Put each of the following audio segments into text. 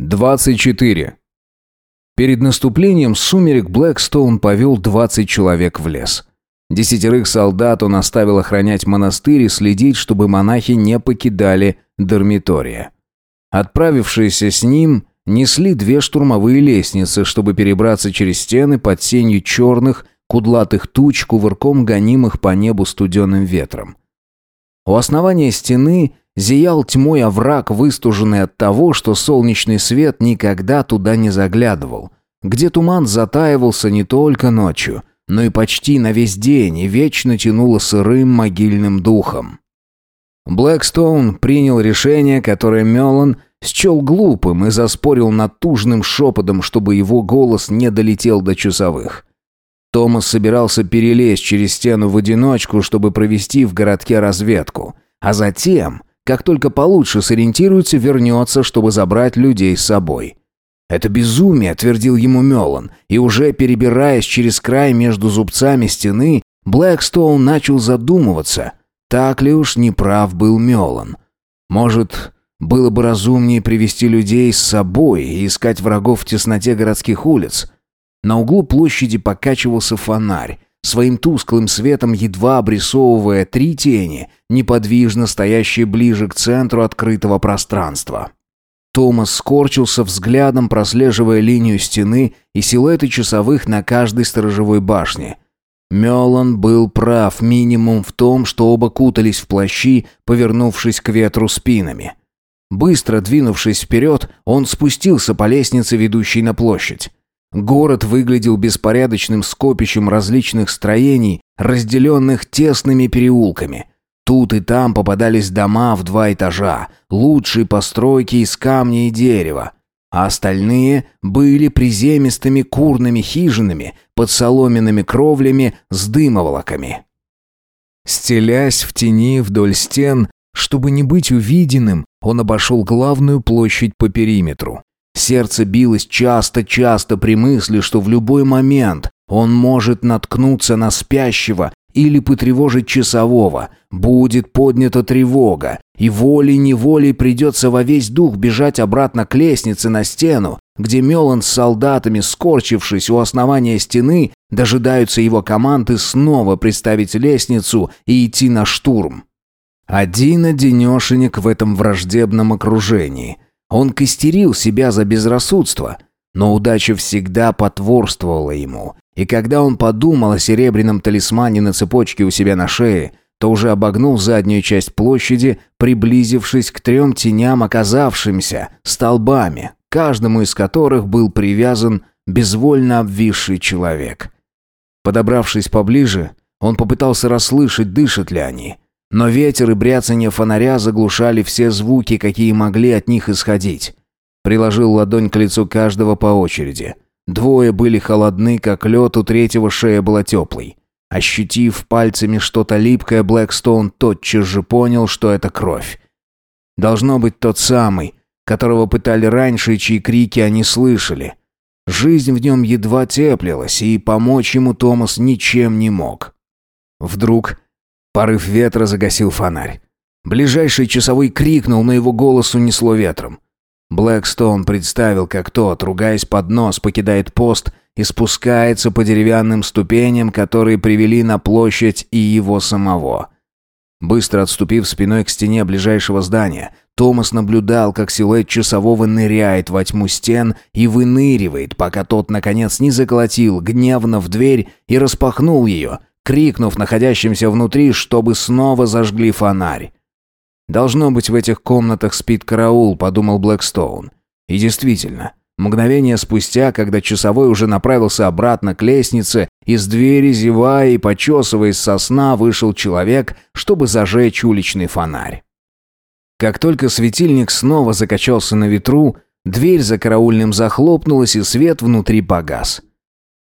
24. Перед наступлением сумерек Блэкстоун повел 20 человек в лес. Десятерых солдат он оставил охранять монастырь и следить, чтобы монахи не покидали дармитория. Отправившиеся с ним несли две штурмовые лестницы, чтобы перебраться через стены под сенью черных, кудлатых туч, кувырком гонимых по небу студеным ветром. У основания стены зиял тьмой овраг, выстуженный от того, что солнечный свет никогда туда не заглядывал, где туман затаивался не только ночью, но и почти на весь день и вечно тянуло сырым могильным духом. Блэкстоун принял решение, которое Мелан счел глупым и заспорил над тужным шепотом, чтобы его голос не долетел до часовых. Томас собирался перелезть через стену в одиночку, чтобы провести в городке разведку, а затем как только получше сориентируется, вернется, чтобы забрать людей с собой. «Это безумие», — твердил ему Мелан, и уже перебираясь через край между зубцами стены, Блэкстоун начал задумываться, так ли уж неправ был Мелан. Может, было бы разумнее привести людей с собой и искать врагов в тесноте городских улиц. На углу площади покачивался фонарь, своим тусклым светом едва обрисовывая три тени, неподвижно стоящие ближе к центру открытого пространства. Томас скорчился взглядом, прослеживая линию стены и силуэты часовых на каждой сторожевой башне. Мелан был прав минимум в том, что оба кутались в плащи, повернувшись к ветру спинами. Быстро двинувшись вперед, он спустился по лестнице, ведущей на площадь. Город выглядел беспорядочным скопищем различных строений, разделенных тесными переулками. Тут и там попадались дома в два этажа, лучшие постройки из камня и дерева, а остальные были приземистыми курными хижинами под соломенными кровлями с дымоволоками. Стелясь в тени вдоль стен, чтобы не быть увиденным, он обошел главную площадь по периметру. Сердце билось часто-часто при мысли, что в любой момент он может наткнуться на спящего или потревожить часового. Будет поднята тревога, и волей-неволей придется во весь дух бежать обратно к лестнице на стену, где Мелан с солдатами, скорчившись у основания стены, дожидаются его команды снова приставить лестницу и идти на штурм. Один-одинешенек в этом враждебном окружении – он костерил себя за безрассудство, но удача всегда потворствовала ему, и когда он подумал о серебряном талисмане на цепочке у себя на шее, то уже обогнул заднюю часть площади, приблизившись к трем теням, оказавшимся столбами, каждому из которых был привязан безвольно обвисший человек. Подобравшись поближе, он попытался расслышать, дышат ли они – но ветер и бряцание фонаря заглушали все звуки, какие могли от них исходить. Приложил ладонь к лицу каждого по очереди. Двое были холодны, как лед, у третьего шея была теплой. Ощутив пальцами что-то липкое, Блэкстоун тотчас же понял, что это кровь. Должно быть тот самый, которого пытали раньше и чьи крики они слышали. Жизнь в нем едва теплилась, и помочь ему Томас ничем не мог. Вдруг Порыв ветра загасил фонарь. Ближайший часовой крикнул, но его голос унесло ветром. Блэкстоун представил, как тот, ругаясь под нос, покидает пост и спускается по деревянным ступеням, которые привели на площадь и его самого. Быстро отступив спиной к стене ближайшего здания, Томас наблюдал, как силуэт часового ныряет во тьму стен и выныривает, пока тот, наконец, не заколотил гневно в дверь и распахнул ее — крикнув находящимся внутри, чтобы снова зажгли фонарь. «Должно быть, в этих комнатах спит караул», — подумал Блэкстоун. И действительно, мгновение спустя, когда часовой уже направился обратно к лестнице, из двери, зевая и почесываясь со сна, вышел человек, чтобы зажечь уличный фонарь. Как только светильник снова закачался на ветру, дверь за караульным захлопнулась, и свет внутри погас.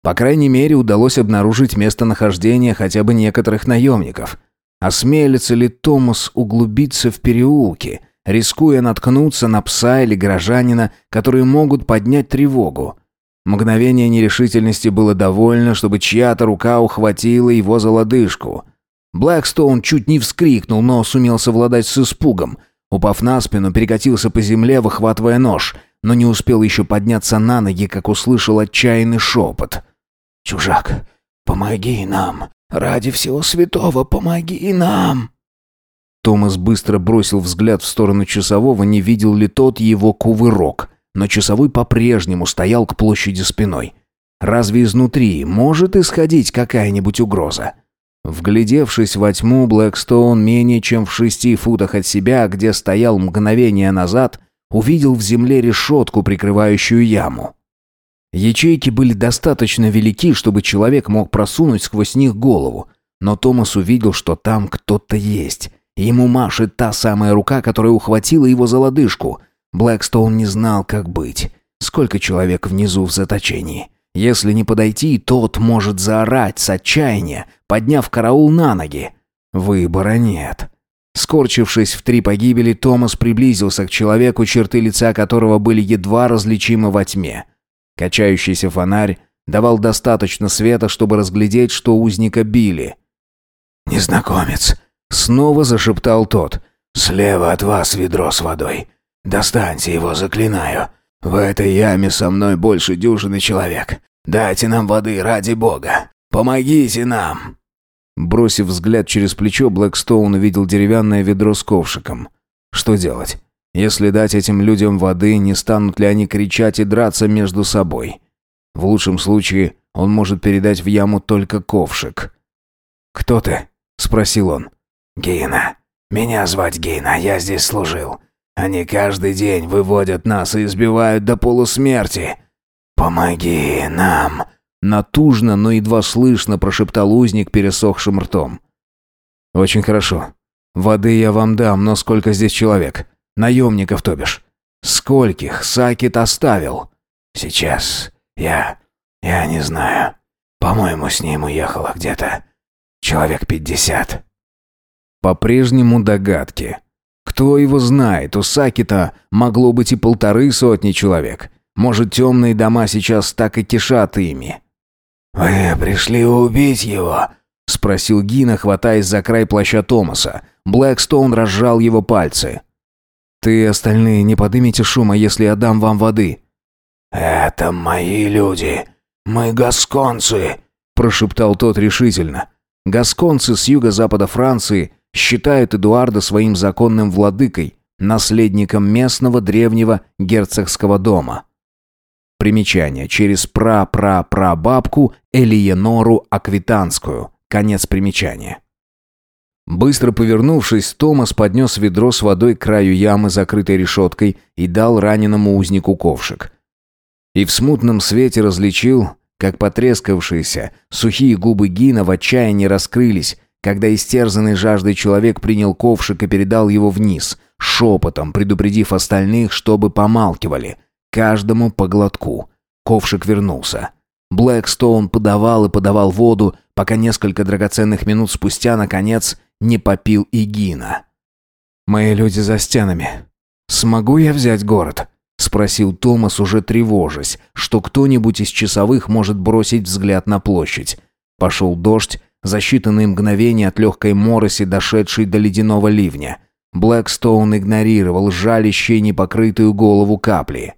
По крайней мере, удалось обнаружить местонахождение хотя бы некоторых наемников. Осмелится ли Томас углубиться в переулки, рискуя наткнуться на пса или горожанина, которые могут поднять тревогу? Мгновение нерешительности было довольно, чтобы чья-то рука ухватила его за лодыжку. Блэкстоун чуть не вскрикнул, но сумел совладать с испугом. Упав на спину, перекатился по земле, выхватывая нож. но не успел еще подняться на ноги, как услышал отчаянный шепот. «Чужак, помоги нам! Ради всего святого, помоги нам!» Томас быстро бросил взгляд в сторону часового, не видел ли тот его кувырок, но часовой по-прежнему стоял к площади спиной. Разве изнутри может исходить какая-нибудь угроза? Вглядевшись во тьму, Блэкстоун менее чем в шести футах от себя, где стоял мгновение назад, увидел в земле решетку, прикрывающую яму. Ячейки были достаточно велики, чтобы человек мог просунуть сквозь них голову, но Томас увидел, что там кто-то есть. Ему машет та самая рука, которая ухватила его за лодыжку. Блэкстоун не знал, как быть. Сколько человек внизу в заточении? Если не подойти, тот может заорать с отчаяния, подняв караул на ноги. Выбора нет. Скорчившись в три погибели, Томас приблизился к человеку, черты лица которого были едва различимы во тьме. Качающийся фонарь давал достаточно света, чтобы разглядеть, что узника били. «Незнакомец!» — снова зашептал тот. «Слева от вас ведро с водой. Достаньте его, заклинаю. В этой яме со мной больше дюжины человек. Дайте нам воды ради бога. Помогите нам!» Бросив взгляд через плечо, Блэкстоун увидел деревянное ведро с ковшиком. Что делать? Если дать этим людям воды, не станут ли они кричать и драться между собой? В лучшем случае он может передать в яму только ковшик. «Кто ты?» — спросил он. «Гейна. Меня звать Гейна, я здесь служил. Они каждый день выводят нас и избивают до полусмерти. Помоги нам!» Натужно, но едва слышно прошептал узник пересохшим ртом. «Очень хорошо. Воды я вам дам, но сколько здесь человек? Наемников, то бишь. Скольких Сакит оставил?» «Сейчас. Я... я не знаю. По-моему, с ним уехало где-то человек пятьдесят». По-прежнему догадки. Кто его знает, у Сакита могло быть и полторы сотни человек. Может, темные дома сейчас так и кишат ими. «Вы пришли убить его?» — спросил Гина, хватаясь за край плаща Томаса. Блэкстоун разжал его пальцы. «Ты остальные не подымите шума, если я дам вам воды». «Это мои люди. Мы гасконцы», — прошептал тот решительно. Гасконцы с юго-запада Франции считают Эдуарда своим законным владыкой, наследником местного древнего герцогского дома. Примечание. Через пра-пра-прабабку Элиенору Аквитанскую. Конец примечания. Быстро повернувшись, Томас поднес ведро с водой к краю ямы, закрытой решеткой, и дал раненому узнику ковшик. И в смутном свете различил, как потрескавшиеся, сухие губы Гина в отчаянии раскрылись, когда истерзанный жаждой человек принял ковшик и передал его вниз, шепотом предупредив остальных, чтобы помалкивали – Каждому по глотку. Ковшик вернулся. Блэкстоун подавал и подавал воду, пока несколько драгоценных минут спустя, наконец, не попил и Гина. «Мои люди за стенами. Смогу я взять город?» — спросил Томас, уже тревожась, что кто-нибудь из часовых может бросить взгляд на площадь. Пошел дождь, за считанные мгновения от легкой мороси, дошедшей до ледяного ливня. Блэкстоун игнорировал жалящие непокрытую голову капли.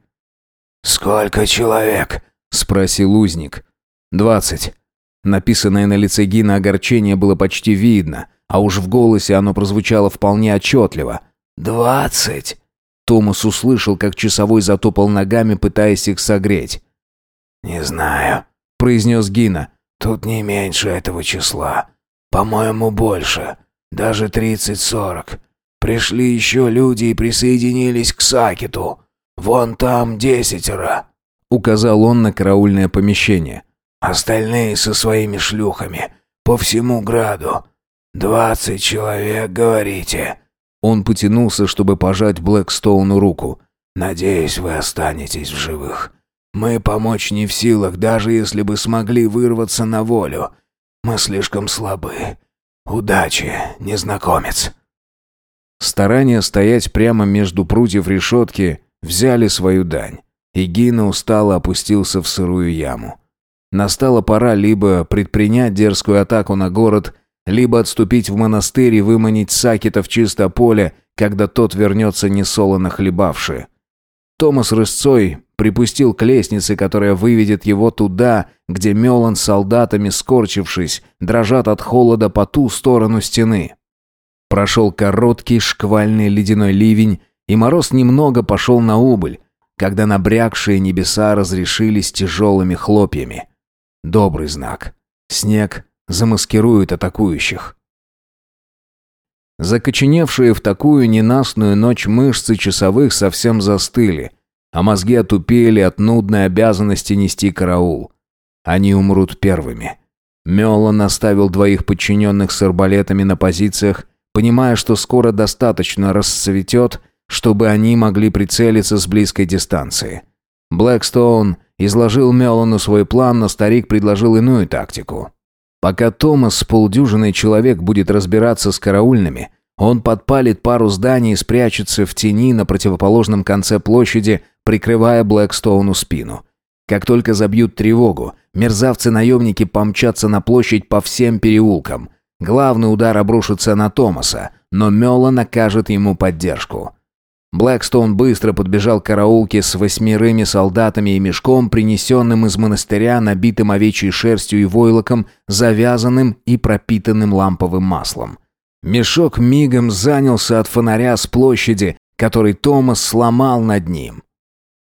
«Сколько человек?» — спросил узник. «Двадцать». Написанное на лице Гина огорчение было почти видно, а уж в голосе оно прозвучало вполне отчетливо. «Двадцать?» Томас услышал, как часовой затопал ногами, пытаясь их согреть. «Не знаю», — произнес Гина. «Тут не меньше этого числа. По-моему, больше. Даже тридцать-сорок. Пришли еще люди и присоединились к Сакету. «Вон там десятеро», — указал он на караульное помещение. «Остальные со своими шлюхами. По всему граду. Двадцать человек, говорите». Он потянулся, чтобы пожать Блэкстоуну руку. «Надеюсь, вы останетесь в живых. Мы помочь не в силах, даже если бы смогли вырваться на волю. Мы слишком слабы. Удачи, незнакомец». Старание стоять прямо между прутьев решетки взяли свою дань, и Гина устало опустился в сырую яму. Настала пора либо предпринять дерзкую атаку на город, либо отступить в монастырь и выманить Сакета в чисто поле, когда тот вернется несолоно хлебавший. Томас рысцой припустил к лестнице, которая выведет его туда, где Мелан с солдатами, скорчившись, дрожат от холода по ту сторону стены. Прошел короткий шквальный ледяной ливень, и мороз немного пошел на убыль, когда набрякшие небеса разрешились тяжелыми хлопьями. Добрый знак. Снег замаскирует атакующих. Закоченевшие в такую ненастную ночь мышцы часовых совсем застыли, а мозги отупели от нудной обязанности нести караул. Они умрут первыми. Меллан наставил двоих подчиненных с арбалетами на позициях, понимая, что скоро достаточно расцветет, чтобы они могли прицелиться с близкой дистанции. Блэкстоун изложил Меллану свой план, но старик предложил иную тактику. Пока Томас с полдюжиной человек будет разбираться с караульными, он подпалит пару зданий и спрячется в тени на противоположном конце площади, прикрывая Блэкстоуну спину. Как только забьют тревогу, мерзавцы-наемники помчатся на площадь по всем переулкам. Главный удар обрушится на Томаса, но Мёла накажет ему поддержку. Блэкстоун быстро подбежал к караулке с восьмерыми солдатами и мешком, принесенным из монастыря, набитым овечьей шерстью и войлоком, завязанным и пропитанным ламповым маслом. Мешок мигом занялся от фонаря с площади, который Томас сломал над ним.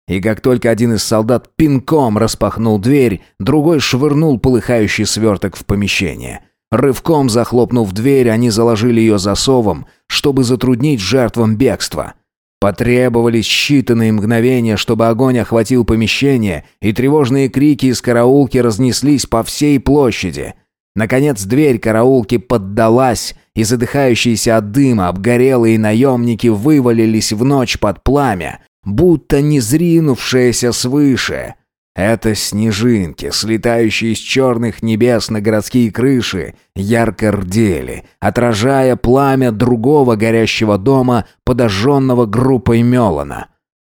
И как только один из солдат пинком распахнул дверь, другой швырнул полыхающий сверток в помещение. Рывком захлопнув дверь, они заложили ее засовом, чтобы затруднить жертвам бегства – Потребовались считанные мгновения, чтобы огонь охватил помещение, и тревожные крики из караулки разнеслись по всей площади. Наконец дверь караулки поддалась, и задыхающиеся от дыма обгорелые наемники вывалились в ночь под пламя, будто не зринувшиеся свыше. Это снежинки, слетающие из черных небес на городские крыши, ярко рдели, отражая пламя другого горящего дома, подожженного группой Мелана.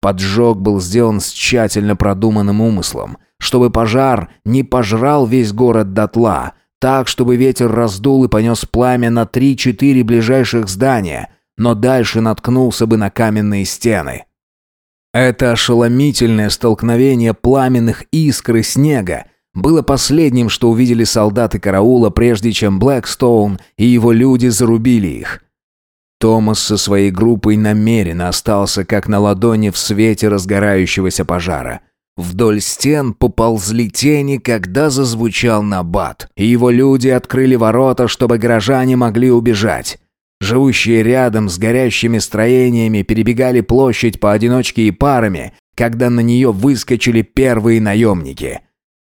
Поджог был сделан с тщательно продуманным умыслом, чтобы пожар не пожрал весь город дотла, так, чтобы ветер раздул и понес пламя на три-четыре ближайших здания, но дальше наткнулся бы на каменные стены. Это ошеломительное столкновение пламенных искр и снега было последним, что увидели солдаты караула, прежде чем Блэкстоун и его люди зарубили их. Томас со своей группой намеренно остался как на ладони в свете разгорающегося пожара. Вдоль стен поползли тени, когда зазвучал набат, и его люди открыли ворота, чтобы горожане могли убежать. Живущие рядом с горящими строениями перебегали площадь поодиночке и парами, когда на нее выскочили первые наемники.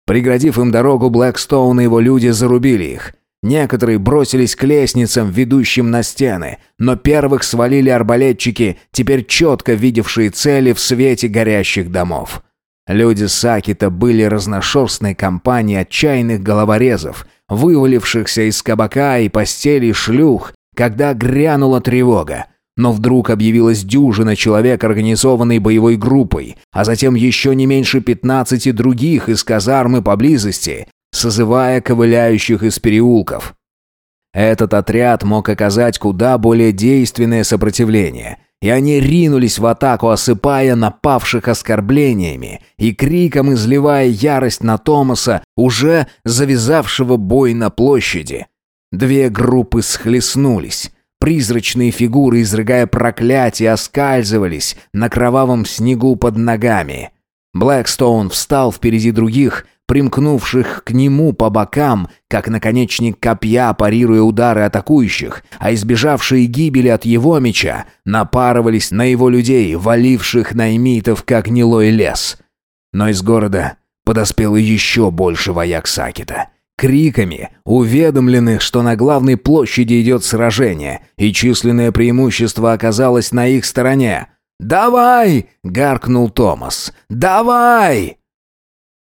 Преградив им дорогу, Блэкстоун и его люди зарубили их. Некоторые бросились к лестницам, ведущим на стены, но первых свалили арбалетчики, теперь четко видевшие цели в свете горящих домов. Люди Сакита были разношерстной компанией отчаянных головорезов, вывалившихся из кабака и постелей шлюх, когда грянула тревога. Но вдруг объявилась дюжина человек, организованной боевой группой, а затем еще не меньше пятнадцати других из казармы поблизости, созывая ковыляющих из переулков. Этот отряд мог оказать куда более действенное сопротивление, и они ринулись в атаку, осыпая напавших оскорблениями и криком изливая ярость на Томаса, уже завязавшего бой на площади. Две группы схлестнулись. Призрачные фигуры, изрыгая проклятия, оскальзывались на кровавом снегу под ногами. Блэкстоун встал впереди других, примкнувших к нему по бокам, как наконечник копья, парируя удары атакующих, а избежавшие гибели от его меча напарывались на его людей, валивших наймитов, как гнилой лес. Но из города подоспело еще больше вояк Сакита — криками, уведомленных, что на главной площади идет сражение, и численное преимущество оказалось на их стороне. «Давай!» — гаркнул Томас. «Давай!»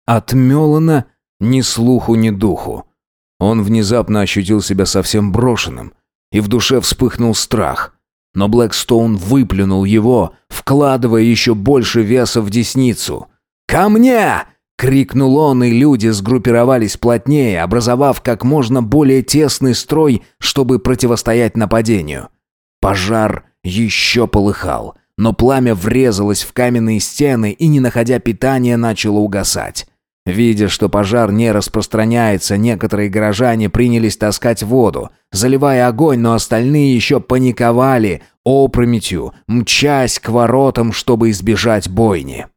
От Мелана ни слуху, ни духу. Он внезапно ощутил себя совсем брошенным, и в душе вспыхнул страх. Но Блэкстоун выплюнул его, вкладывая еще больше веса в десницу. «Ко мне!» Крикнул он, и люди сгруппировались плотнее, образовав как можно более тесный строй, чтобы противостоять нападению. Пожар еще полыхал, но пламя врезалось в каменные стены и, не находя питания, начало угасать. Видя, что пожар не распространяется, некоторые горожане принялись таскать воду, заливая огонь, но остальные еще паниковали, опрометью, мчась к воротам, чтобы избежать бойни.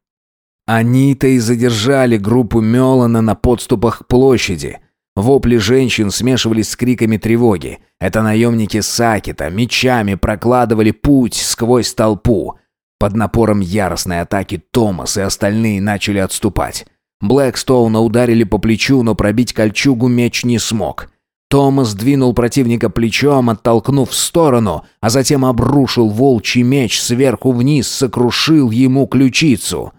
Они-то и задержали группу Мелана на подступах к площади. Вопли женщин смешивались с криками тревоги. Это наемники Сакета мечами прокладывали путь сквозь толпу. Под напором яростной атаки Томас и остальные начали отступать. Блэкстоуна ударили по плечу, но пробить кольчугу меч не смог. Томас двинул противника плечом, оттолкнув в сторону, а затем обрушил волчий меч сверху вниз, сокрушил ему ключицу.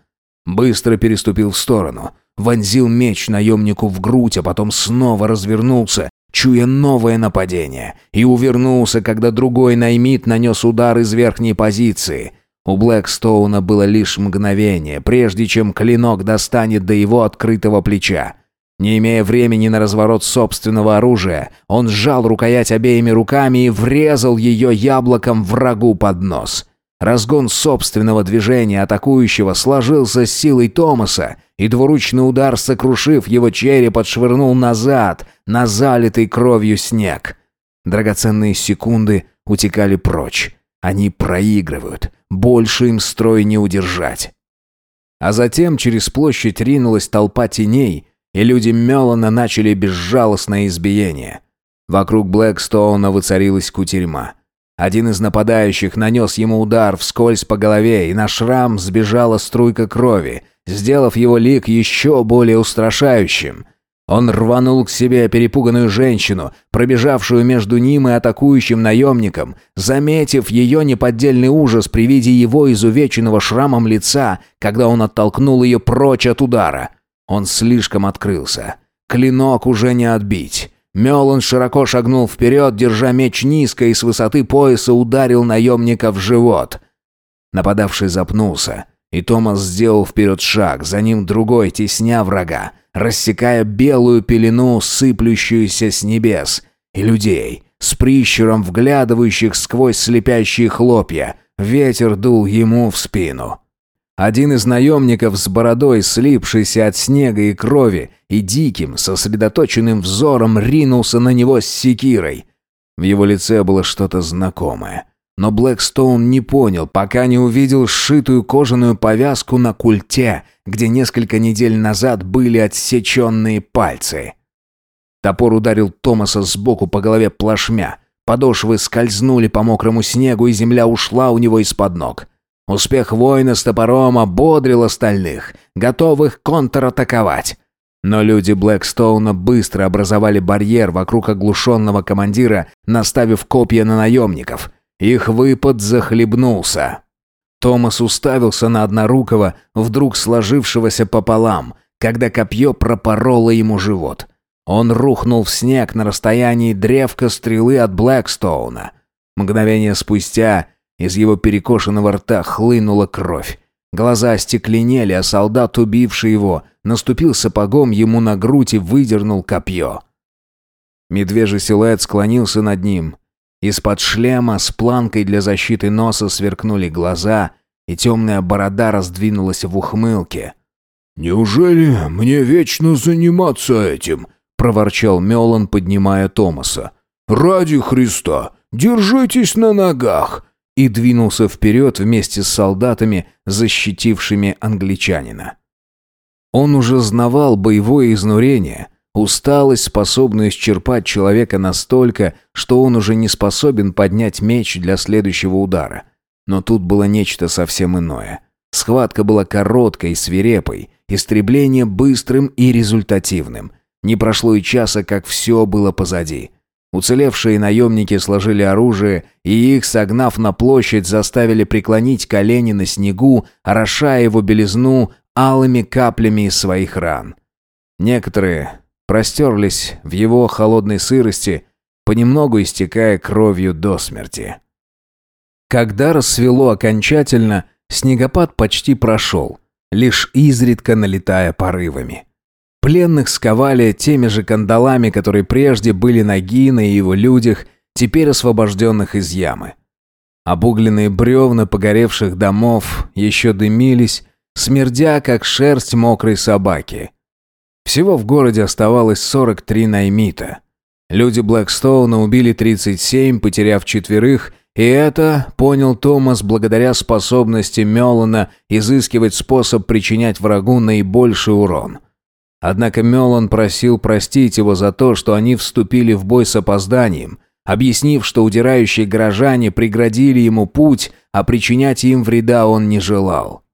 Быстро переступил в сторону, вонзил меч наемнику в грудь, а потом снова развернулся, чуя новое нападение, и увернулся, когда другой наймит нанес удар из верхней позиции — у Блэкстоуна было лишь мгновение, прежде чем клинок достанет до его открытого плеча. Не имея времени на разворот собственного оружия, он сжал рукоять обеими руками и врезал ее яблоком врагу под нос. Разгон собственного движения атакующего сложился с силой Томаса, и двуручный удар, сокрушив его череп, отшвырнул назад, на залитый кровью снег. Драгоценные секунды утекали прочь. Они проигрывают. Больше им строй не удержать. А затем через площадь ринулась толпа теней, и люди Мелана начали безжалостное избиение. Вокруг Блэкстоуна воцарилась кутерьма. Один из нападающих нанес ему удар вскользь по голове, и на шрам сбежала струйка крови, сделав его лик еще более устрашающим. Он рванул к себе перепуганную женщину, пробежавшую между ним и атакующим наемником, заметив ее неподдельный ужас при виде его изувеченного шрамом лица, когда он оттолкнул ее прочь от удара. Он слишком открылся. Клинок уже не отбить. Мелан широко шагнул вперед, держа меч низко и с высоты пояса ударил наемника в живот. Нападавший запнулся, и Томас сделал вперед шаг, за ним другой, тесня врага рассекая белую пелену, сыплющуюся с небес, и людей, с прищуром вглядывающих сквозь слепящие хлопья. Ветер дул ему в спину. Один из наемников с бородой, слипшийся от снега и крови, и диким, сосредоточенным взором ринулся на него с секирой. В его лице было что-то знакомое. Но Блэкстоун не понял, пока не увидел сшитую кожаную повязку на культе, где несколько недель назад были отсеченные пальцы. Топор ударил Томаса сбоку по голове плашмя. Подошвы скользнули по мокрому снегу, и земля ушла у него из-под ног. Успех воина с топором ободрил остальных, готовых контратаковать. Но люди Блэкстоуна быстро образовали барьер вокруг оглушенного командира, наставив копья на наемников — их выпад захлебнулся. Томас уставился на однорукого, вдруг сложившегося пополам, когда копье пропороло ему живот. Он рухнул в снег на расстоянии древка стрелы от Блэкстоуна. Мгновение спустя из его перекошенного рта хлынула кровь. Глаза остекленели, а солдат, убивший его, наступил сапогом ему на грудь и выдернул копье. Медвежий силуэт склонился над ним, из-под шлема с планкой для защиты носа сверкнули глаза, и темная борода раздвинулась в ухмылке. «Неужели мне вечно заниматься этим?» — проворчал Мелан, поднимая Томаса. «Ради Христа! Держитесь на ногах!» И двинулся вперед вместе с солдатами, защитившими англичанина. Он уже знавал боевое изнурение, Усталость способна исчерпать человека настолько, что он уже не способен поднять меч для следующего удара. Но тут было нечто совсем иное. Схватка была короткой и свирепой, истребление быстрым и результативным. Не прошло и часа, как все было позади. Уцелевшие наемники сложили оружие, и их, согнав на площадь, заставили преклонить колени на снегу, орошая его белизну алыми каплями из своих ран. Некоторые простерлись в его холодной сырости, понемногу истекая кровью до смерти. Когда рассвело окончательно, снегопад почти прошел, лишь изредка налетая порывами. Пленных сковали теми же кандалами, которые прежде были на Гина и его людях, теперь освобожденных из ямы. Обугленные бревна погоревших домов еще дымились, смердя, как шерсть мокрой собаки. Всего в городе оставалось 43 наймита. Люди Блэкстоуна убили 37, потеряв четверых, и это, понял Томас, благодаря способности Мелана изыскивать способ причинять врагу наибольший урон. Однако Мелан просил простить его за то, что они вступили в бой с опозданием, объяснив, что удирающие горожане преградили ему путь, а причинять им вреда он не желал.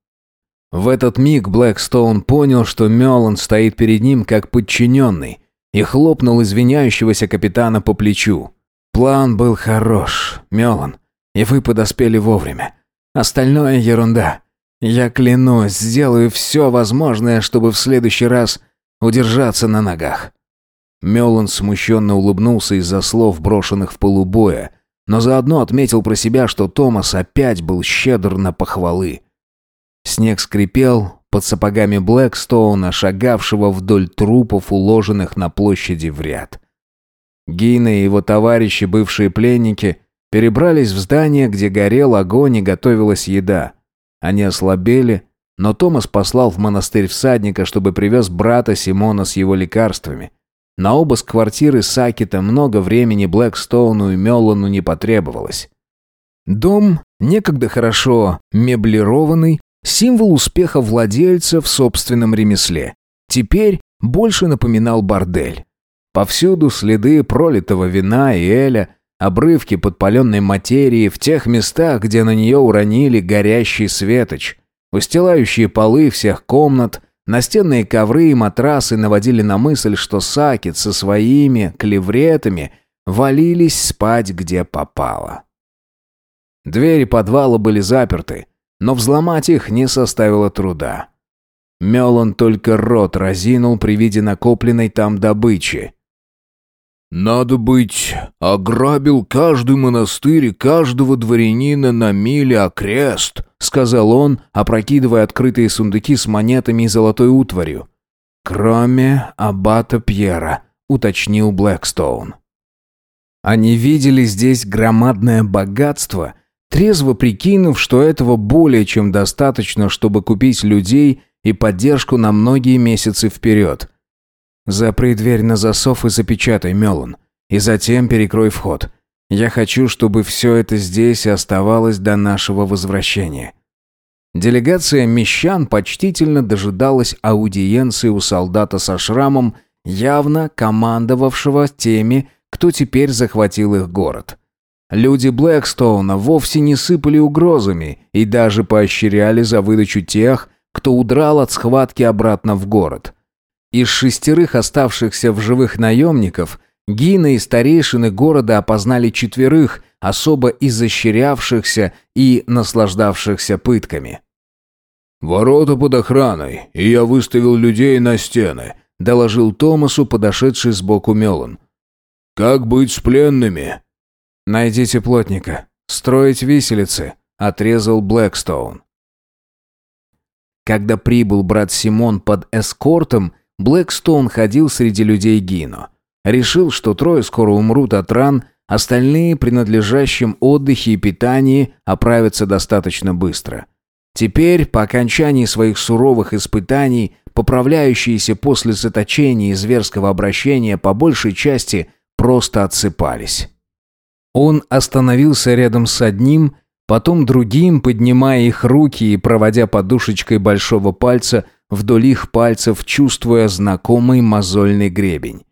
В этот миг Блэкстоун понял, что Мелан стоит перед ним как подчиненный, и хлопнул извиняющегося капитана по плечу. «План был хорош, Мелан, и вы подоспели вовремя. Остальное ерунда. Я клянусь, сделаю все возможное, чтобы в следующий раз удержаться на ногах». Мелан смущенно улыбнулся из-за слов, брошенных в полубоя, но заодно отметил про себя, что Томас опять был щедр на похвалы. Снег скрипел под сапогами Блэкстоуна, шагавшего вдоль трупов, уложенных на площади в ряд. Гина и его товарищи, бывшие пленники, перебрались в здание, где горел огонь и готовилась еда. Они ослабели, но Томас послал в монастырь всадника, чтобы привез брата Симона с его лекарствами. На обыск квартиры Сакита много времени Блэкстоуну и Меллану не потребовалось. Дом, некогда хорошо меблированный, Символ успеха владельца в собственном ремесле. Теперь больше напоминал бордель. Повсюду следы пролитого вина и эля, обрывки подпаленной материи в тех местах, где на нее уронили горящий светоч. Устилающие полы всех комнат, настенные ковры и матрасы наводили на мысль, что Сакет со своими клевретами валились спать где попало. Двери подвала были заперты, но взломать их не составило труда. Мелон только рот разинул при виде накопленной там добычи. «Надо быть, ограбил каждый монастырь и каждого дворянина на миле окрест», сказал он, опрокидывая открытые сундуки с монетами и золотой утварью. «Кроме аббата Пьера», уточнил Блэкстоун. Они видели здесь громадное богатство трезво прикинув, что этого более чем достаточно, чтобы купить людей и поддержку на многие месяцы вперед. «Запри дверь на засов и запечатай, Мелан, и затем перекрой вход. Я хочу, чтобы все это здесь оставалось до нашего возвращения». Делегация мещан почтительно дожидалась аудиенции у солдата со шрамом, явно командовавшего теми, кто теперь захватил их город. Люди Блэкстоуна вовсе не сыпали угрозами и даже поощряли за выдачу тех, кто удрал от схватки обратно в город. Из шестерых оставшихся в живых наемников Гина и старейшины города опознали четверых, особо изощрявшихся и наслаждавшихся пытками. «Ворота под охраной, и я выставил людей на стены», — доложил Томасу, подошедший сбоку Мелан. «Как быть с пленными?» «Найдите плотника. Строить виселицы», — отрезал Блэкстоун. Когда прибыл брат Симон под эскортом, Блэкстоун ходил среди людей Гино. Решил, что трое скоро умрут от ран, остальные, принадлежащим отдыхе и питании, оправятся достаточно быстро. Теперь, по окончании своих суровых испытаний, поправляющиеся после заточения и зверского обращения по большей части просто отсыпались. Он остановился рядом с одним, потом другим, поднимая их руки и проводя подушечкой большого пальца вдоль их пальцев, чувствуя знакомый мозольный гребень.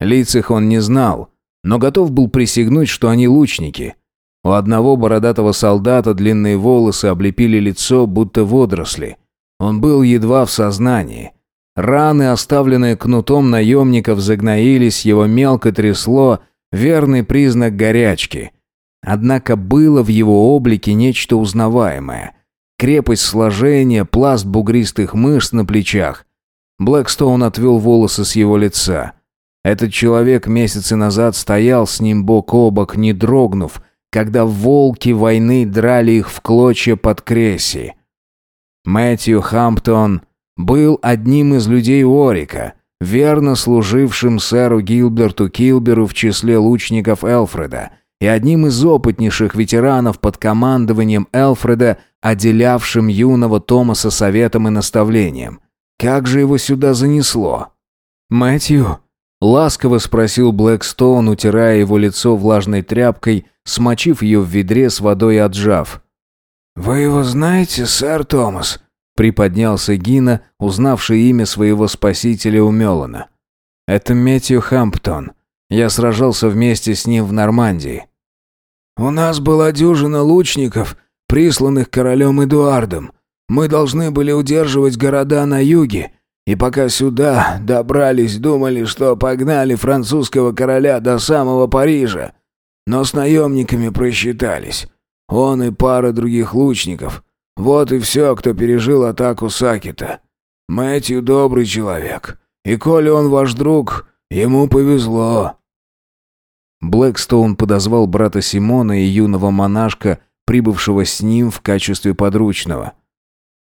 Лиц их он не знал, но готов был присягнуть, что они лучники. У одного бородатого солдата длинные волосы облепили лицо, будто водоросли. Он был едва в сознании. Раны, оставленные кнутом наемников, загноились, его мелко трясло, Верный признак горячки. Однако было в его облике нечто узнаваемое. Крепость сложения, пласт бугристых мышц на плечах. Блэкстоун отвел волосы с его лица. Этот человек месяцы назад стоял с ним бок о бок, не дрогнув, когда волки войны драли их в клочья под Кресси. Мэтью Хамптон был одним из людей Орика, верно служившим сэру Гилберту Килберу в числе лучников Элфреда, и одним из опытнейших ветеранов под командованием Элфреда, отделявшим юного Томаса советом и наставлением. Как же его сюда занесло? «Мэтью?» — ласково спросил Блэкстоун, утирая его лицо влажной тряпкой, смочив ее в ведре с водой и отжав. «Вы его знаете, сэр Томас?» — приподнялся Гина, узнавший имя своего спасителя у Мелана. «Это Мэтью Хамптон. Я сражался вместе с ним в Нормандии». «У нас была дюжина лучников, присланных королем Эдуардом. Мы должны были удерживать города на юге, и пока сюда добрались, думали, что погнали французского короля до самого Парижа. Но с наемниками просчитались. Он и пара других лучников. Вот и все, кто пережил атаку Сакита. Мэтью добрый человек. И коли он ваш друг, ему повезло». Блэкстоун подозвал брата Симона и юного монашка, прибывшего с ним в качестве подручного.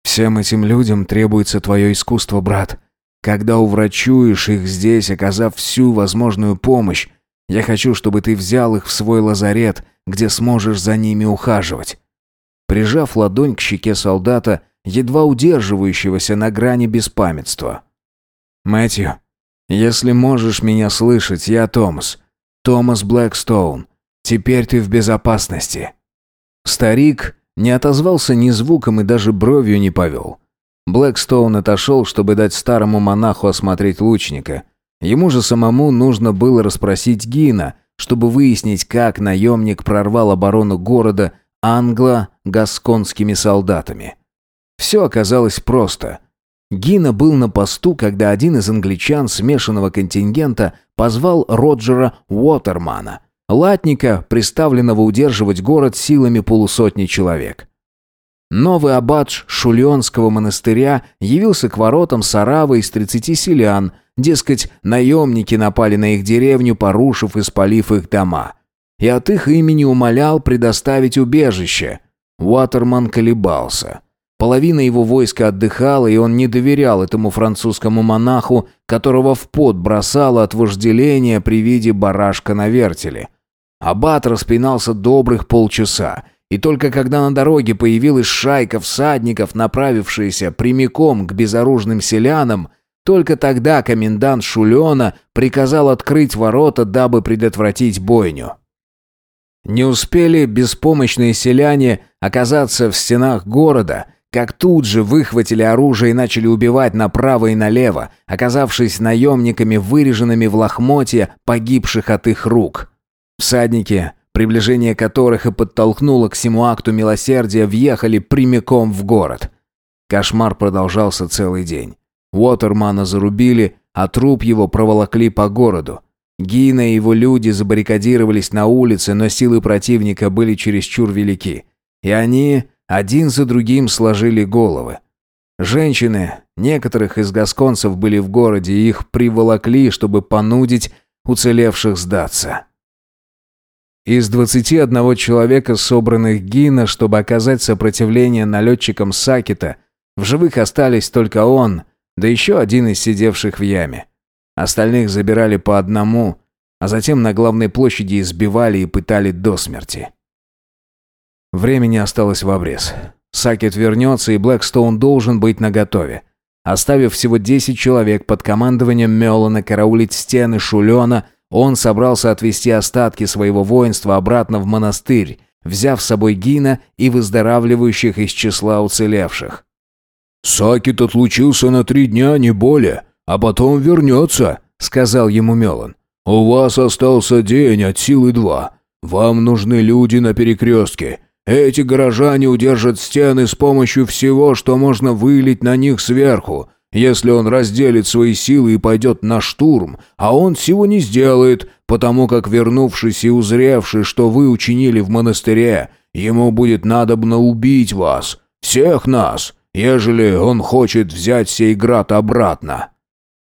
Всем этим людям требуется твое искусство, брат. Когда уврачуешь их здесь, оказав всю возможную помощь, я хочу, чтобы ты взял их в свой лазарет, где сможешь за ними ухаживать». Прижав ладонь к щеке солдата, едва удерживающегося на грани беспамятства. «Мэтью, если можешь меня слышать, я Томас. Томас Блэкстоун. Теперь ты в безопасности». Старик не отозвался ни звуком и даже бровью не повел. Блэкстоун отошел, чтобы дать старому монаху осмотреть лучника. Ему же самому нужно было расспросить Гина, чтобы выяснить, как наемник прорвал оборону города англо-гасконскими солдатами. Все оказалось просто. Гина был на посту, когда один из англичан смешанного контингента позвал Роджера Уотермана – латника, приставленного удерживать город силами полусотни человек. Новый аббат Шульонского монастыря явился к воротам Саравы из тридцати селян, дескать, наемники напали на их деревню, порушив и спалив их дома. И от их имени умолял предоставить убежище. Уатерман колебался. Половина его войска отдыхала, и он не доверял этому французскому монаху, которого в пот бросало от вожделения при виде барашка на вертеле. Аббат распинался добрых полчаса, и только когда на дороге появилась шайка всадников, направившаяся прямиком к безоружным селянам, только тогда комендант Шулена приказал открыть ворота, дабы предотвратить бойню. Не успели беспомощные селяне оказаться в стенах города, как тут же выхватили оружие и начали убивать направо и налево, оказавшись наемниками, выреженными в лохмотья, погибших от их рук. Всадники, приближение которых и подтолкнуло к всему акту милосердия, въехали прямиком в город. Кошмар продолжался целый день. Уотермана зарубили, а труп его проволокли по городу. Гина и его люди забаррикадировались на улице, но силы противника были чересчур велики. И они один за другим сложили головы. Женщины, некоторых из гасконцев были в городе, и их приволокли, чтобы понудить уцелевших сдаться. Из 21 человека, собранных Гина, чтобы оказать сопротивление налетчикам Сакита, в живых остались только он, да еще один из сидевших в яме. Остальных забирали по одному, а затем на главной площади избивали и пытали до смерти. Времени осталось в обрез. Сакет вернется, и Блэкстоун должен быть наготове. Оставив всего 10 человек под командованием Мелана караулить стены Шулена, он собрался отвезти остатки своего воинства обратно в монастырь, взяв с собой Гина и выздоравливающих из числа уцелевших. «Сакит отлучился на три дня, не более, а потом вернется», — сказал ему Мелан. «У вас остался день от силы два. Вам нужны люди на перекрестке. Эти горожане удержат стены с помощью всего, что можно вылить на них сверху. Если он разделит свои силы и пойдет на штурм, а он всего не сделает, потому как, вернувшись и узревший, что вы учинили в монастыре, ему будет надобно убить вас, всех нас, ежели он хочет взять сей град обратно».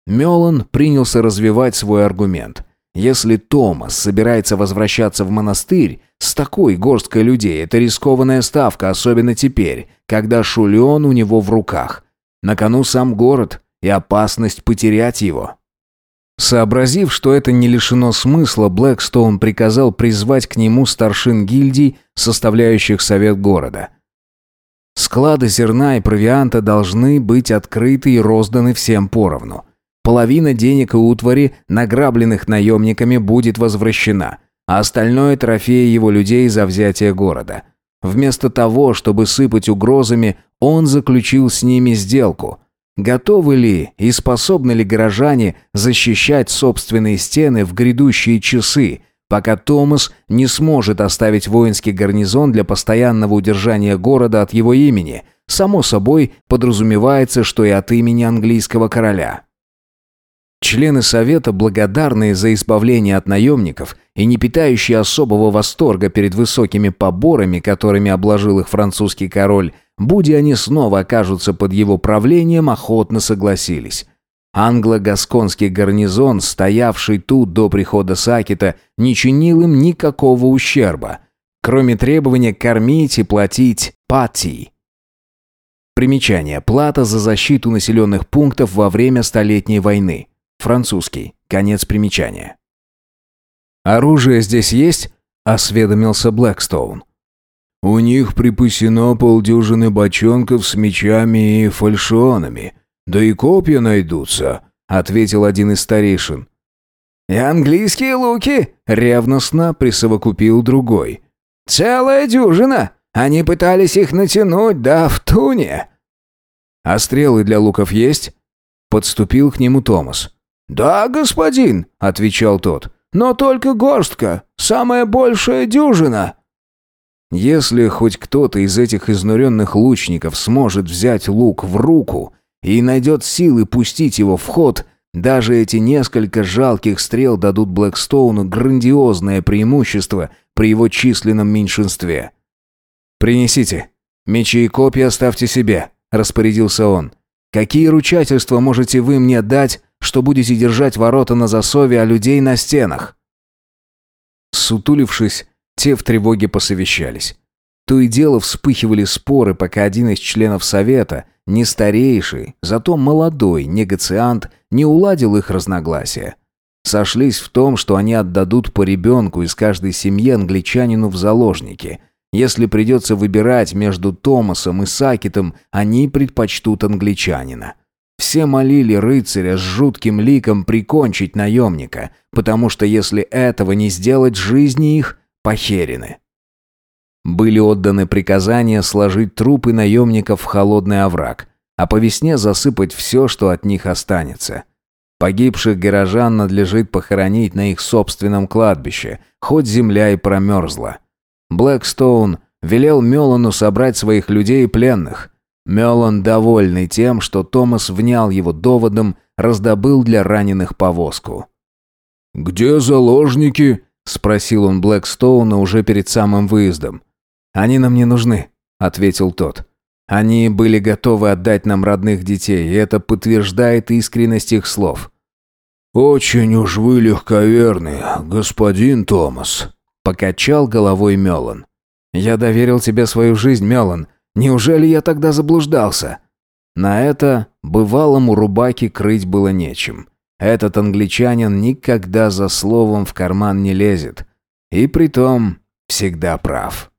Мелан принялся развивать свой аргумент. Если Томас собирается возвращаться в монастырь, с такой горсткой людей это рискованная ставка, особенно теперь, когда Шулион у него в руках. На кону сам город и опасность потерять его. Сообразив, что это не лишено смысла, Блэкстоун приказал призвать к нему старшин гильдий, составляющих совет города. Склады зерна и провианта должны быть открыты и розданы всем поровну. Половина денег и утвари, награбленных наемниками, будет возвращена, а остальное трофеи его людей за взятие города. Вместо того, чтобы сыпать угрозами, он заключил с ними сделку. Готовы ли и способны ли горожане защищать собственные стены в грядущие часы, пока Томас не сможет оставить воинский гарнизон для постоянного удержания города от его имени? Само собой, подразумевается, что и от имени английского короля. Члены Совета, благодарные за избавление от наемников и не питающие особого восторга перед высокими поборами, которыми обложил их французский король, будь они снова окажутся под его правлением, охотно согласились. Англо-гасконский гарнизон, стоявший тут до прихода Сакита, не чинил им никакого ущерба, кроме требования кормить и платить пати. Примечание. Плата за защиту населенных пунктов во время Столетней войны. Французский. Конец примечания. «Оружие здесь есть?» – осведомился Блэкстоун. «У них припасено полдюжины бочонков с мечами и фальшионами. Да и копья найдутся», — ответил один из старейшин. «И английские луки?» — ревностно присовокупил другой. «Целая дюжина! Они пытались их натянуть, да в туне!» «А стрелы для луков есть?» Подступил к нему Томас. «Да, господин», — отвечал тот. «Но только горстка, самая большая дюжина». Если хоть кто-то из этих изнуренных лучников сможет взять лук в руку и найдет силы пустить его в ход, даже эти несколько жалких стрел дадут Блэкстоуну грандиозное преимущество при его численном меньшинстве. «Принесите. Мечи и копья оставьте себе», — распорядился он. «Какие ручательства можете вы мне дать, что будете держать ворота на засове, а людей на стенах?» Сутулившись, те в тревоге посовещались. То и дело вспыхивали споры, пока один из членов совета, не старейший, зато молодой негациант, не уладил их разногласия. Сошлись в том, что они отдадут по ребенку из каждой семьи англичанину в заложники. Если придется выбирать между Томасом и Сакетом, они предпочтут англичанина. Все молили рыцаря с жутким ликом прикончить наемника, потому что если этого не сделать, жизни их похерены. Были отданы приказания сложить трупы наемников в холодный овраг, а по весне засыпать все, что от них останется. Погибших горожан надлежит похоронить на их собственном кладбище, хоть земля и промерзла. Блэкстоун велел Мелану собрать своих людей и пленных. Мелан, довольный тем, что Томас внял его доводом, раздобыл для раненых повозку. «Где заложники?» — спросил он Блэкстоуна уже перед самым выездом. «Они нам не нужны», — ответил тот. «Они были готовы отдать нам родных детей, и это подтверждает искренность их слов». «Очень уж вы легковерны, господин Томас», — покачал головой Мелан. «Я доверил тебе свою жизнь, Мелан. Неужели я тогда заблуждался?» На это бывалому рубаке крыть было нечем. Этот англичанин никогда за словом в карман не лезет. И притом всегда прав.